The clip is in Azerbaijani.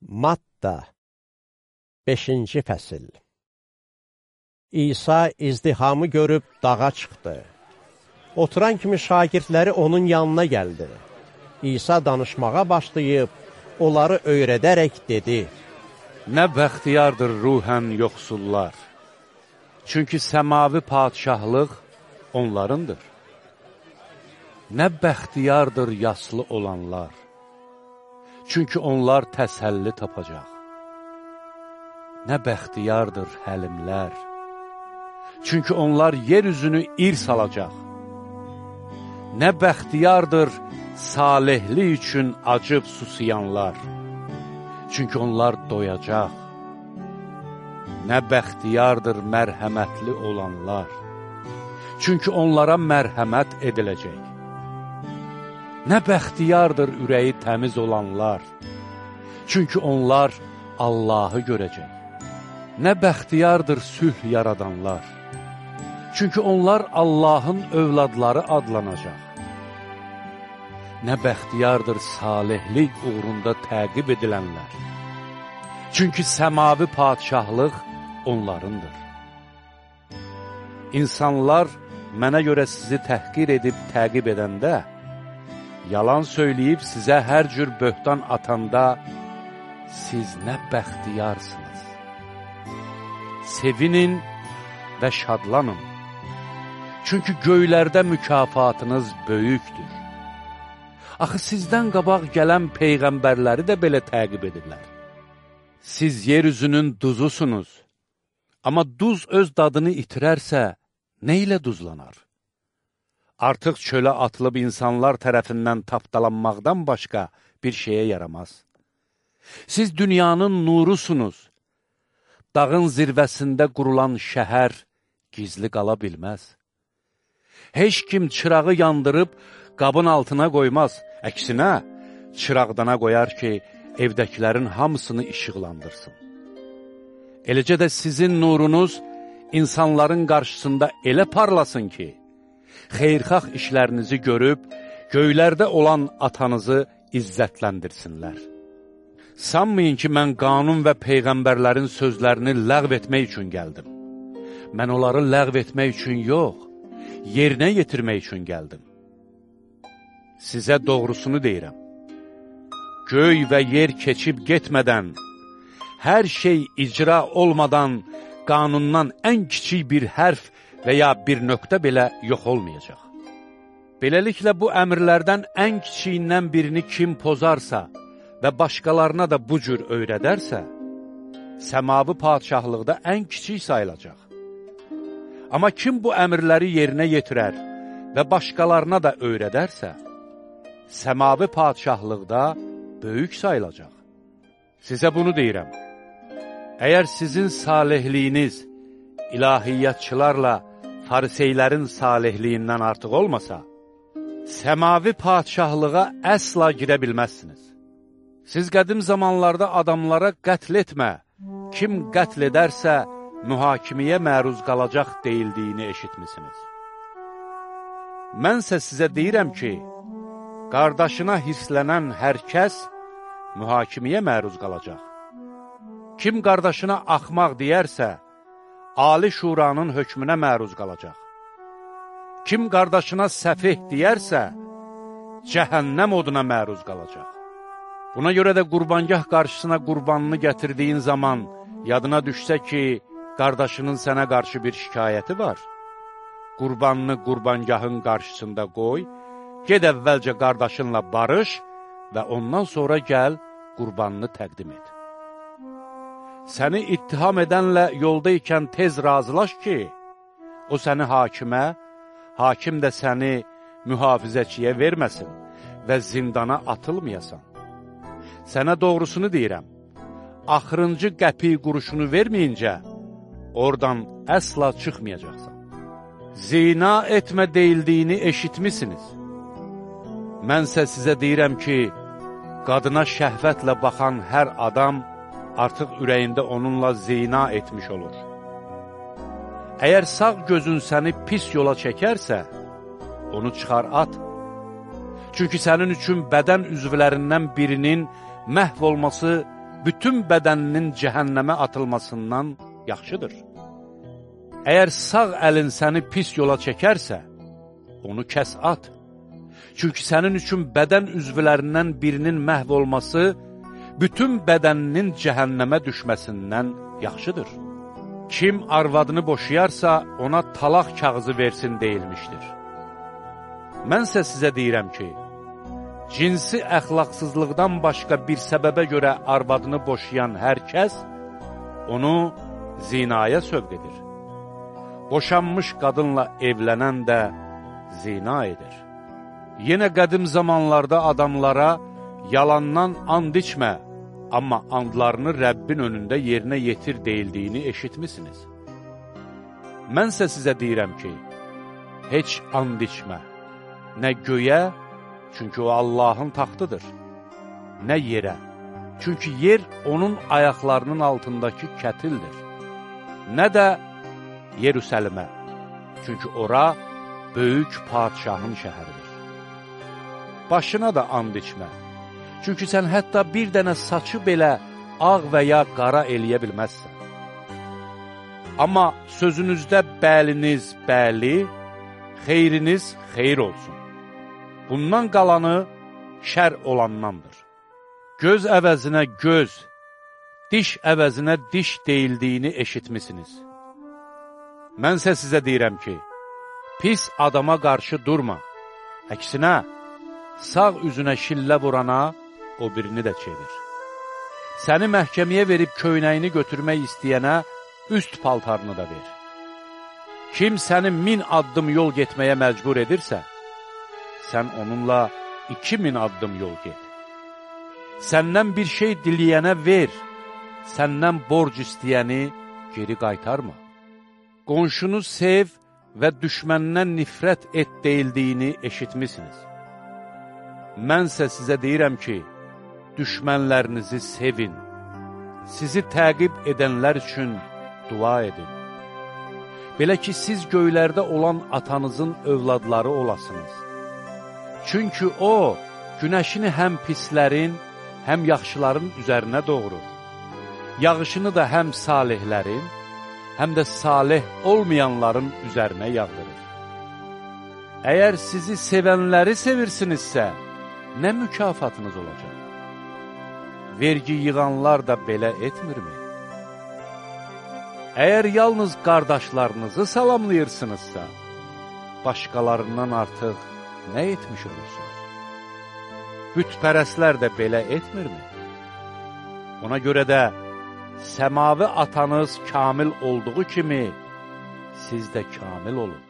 Matta 5-ci fəsil İsa izdihamı görüb dağa çıxdı. Oturan kimi şagirdləri onun yanına gəldi. İsa danışmağa başlayıb, onları öyrədərək dedi, Nə bəxtiyardır ruhən yoxsullar, çünki səmavi padişahlıq onlarındır. Nə bəxtiyardır yaslı olanlar, Çünki onlar təsəlli tapacaq. Nə bəxtiyardır həlimlər. Çünki onlar yer üzünü irs alacaq. Nə bəxtiyardır salihli üçün acıb susayanlar. Çünki onlar doyacaq. Nə bəxtiyardır mərhəmətli olanlar. Çünki onlara mərhəmət ediləcək. Nə bəxtiyardır ürəyi təmiz olanlar, çünki onlar Allahı görəcək. Nə bəxtiyardır sülh yaradanlar, çünki onlar Allahın övladları adlanacaq. Nə bəxtiyardır salihlik uğrunda təqib edilənlər, çünki səmavi padişahlıq onlarındır. İnsanlar mənə görə sizi təhqir edib təqib edəndə, yalan söyləyib sizə hər cür böhtan atanda, siz nə bəxtiyarsınız. Sevinin və şadlanın. Çünki göylərdə mükafatınız böyükdür. Axı sizdən qabaq gələn peyğəmbərləri də belə təqib edirlər. Siz yer üzünün duzusunuz. Amma duz öz dadını itirərsə, nə ilə duzlanar? Artıq çölə atılıb insanlar tərəfindən tapdalanmaqdan başqa bir şeyə yaramaz. Siz dünyanın nurusunuz. Dağın zirvəsində qurulan şəhər gizli qala bilməz. Heç kim çırağı yandırıb qabın altına qoymaz. Əksinə, çıraqdana qoyar ki, evdəkilərin hamısını işıqlandırsın. Eləcə də sizin nurunuz insanların qarşısında elə parlasın ki, xeyrxax işlərinizi görüb, göylərdə olan atanızı izzətləndirsinlər. Sanmayın ki, mən qanun və peyğəmbərlərin sözlərini ləğv etmək üçün gəldim. Mən onları ləğv etmək üçün yox, yerinə yetirmək üçün gəldim. Sizə doğrusunu deyirəm. Göy və yer keçib getmədən, hər şey icra olmadan, qanundan ən kiçik bir hərf və ya bir nöqtə belə yox olmayacaq. Beləliklə, bu əmrlərdən ən kiçiyindən birini kim pozarsa və başqalarına da bu cür öyrədərsə, səmavi padişahlıqda ən kiçik sayılacaq. Amma kim bu əmrləri yerinə yetirər və başqalarına da öyrədərsə, səmavi padişahlıqda böyük sayılacaq. Sizə bunu deyirəm. Əgər sizin salihliyiniz ilahiyyatçılarla fariseylərin salihliyindən artıq olmasa, səmavi padişahlığa əsla girə bilməzsiniz. Siz qədim zamanlarda adamlara qətl etmə, kim qətl edərsə, mühakimiyə məruz qalacaq deyildiyini eşitmisiniz. Mənsə sizə deyirəm ki, qardaşına hirslənən hər kəs mühakimiyə məruz qalacaq. Kim qardaşına axmaq deyərsə, Ali şuranın hökmünə məruz qalacaq. Kim qardaşına səfih deyərsə, cəhənnəm oduna məruz qalacaq. Buna görə də qurbangah qarşısına qurbanını gətirdiyin zaman yadına düşsə ki, qardaşının sənə qarşı bir şikayəti var. Qurbanını qurbangahın qarşısında qoy, ged əvvəlcə qardaşınla barış və ondan sonra gəl, qurbanını təqdim et səni ittiham edənlə yolda ikən tez razılaş ki, o səni hakimə, hakim də səni mühafizəçiyə verməsin və zindana atılmayasan. Sənə doğrusunu deyirəm, axırıncı qəpi quruşunu verməyincə, oradan əsla çıxmayacaqsan. Zina etmə deyildiyini eşitmisiniz. Mənsə sizə deyirəm ki, qadına şəhvətlə baxan hər adam, artıq ürəyində onunla zina etmiş olur. Əgər sağ gözün səni pis yola çəkərsə, onu çıxar at. Çünki sənin üçün bədən üzvlərindən birinin məhv olması bütün bədəninin cəhənnəmə atılmasından yaxşıdır. Əgər sağ əlin səni pis yola çəkərsə, onu kəs at. Çünki sənin üçün bədən üzvlərindən birinin məhv olması, bütün bədəninin cəhənnəmə düşməsindən yaxşıdır. Kim arvadını boşayarsa, ona talaq kağızı versin deyilmişdir. Mənsə sizə deyirəm ki, cinsi əxlaqsızlıqdan başqa bir səbəbə görə arvadını boşayan hər kəs onu zinaya sövq edir. Boşanmış qadınla evlənən də zina edir. Yenə qədim zamanlarda adamlara yalandan and içmə, amma andlarını Rəbbin önündə yerinə yetir deyildiyini eşitmisiniz. Mənsə sizə deyirəm ki, heç and içmə, nə göyə, çünki o Allahın taxtıdır, nə yerə, çünki yer onun ayaqlarının altındakı kətildir, nə də Yerusəlimə, çünki ora böyük padişahın şəhəridir. Başına da and içmə, çünki sən hətta bir dənə saçı belə ağ və ya qara eləyə bilməzsən. Amma sözünüzdə bəliniz bəli, xeyriniz xeyr olsun. Bundan qalanı şər olandandır. Göz əvəzinə göz, diş əvəzinə diş deyildiyini eşitmisiniz. Mənsə sizə deyirəm ki, pis adama qarşı durma. Əksinə, sağ üzünə şillə vurana o birini də çevir. Səni məhkəməyə verib köynəyini götürmək istəyənə üst paltarını da ver. Kim səni min addım yol getməyə məcbur edirsə, sən onunla iki min addım yol get. Səndən bir şey diliyənə ver, səndən borc istəyəni geri qaytarma. Qonşunu sev və düşməndən nifrət et deyildiyini eşitmisiniz. Mənsə sizə deyirəm ki, düşmənlərinizi sevin, sizi təqib edənlər üçün dua edin. Belə ki, siz göylərdə olan atanızın övladları olasınız. Çünki o, günəşini həm pislərin, həm yaxşıların üzərinə doğurur. Yağışını da həm salihlərin, həm də salih olmayanların üzərinə yağdırır. Əgər sizi sevənləri sevirsinizsə, nə mükafatınız olacaq? Vergi yığanlar da belə etmirmi? Əgər yalnız qardaşlarınızı salamlayırsınızsa, başqalarından artıq nə etmiş olursunuz? Bütpərəslər də belə etmirmi? Ona görə də səmavi atanız kamil olduğu kimi, siz də kamil olun.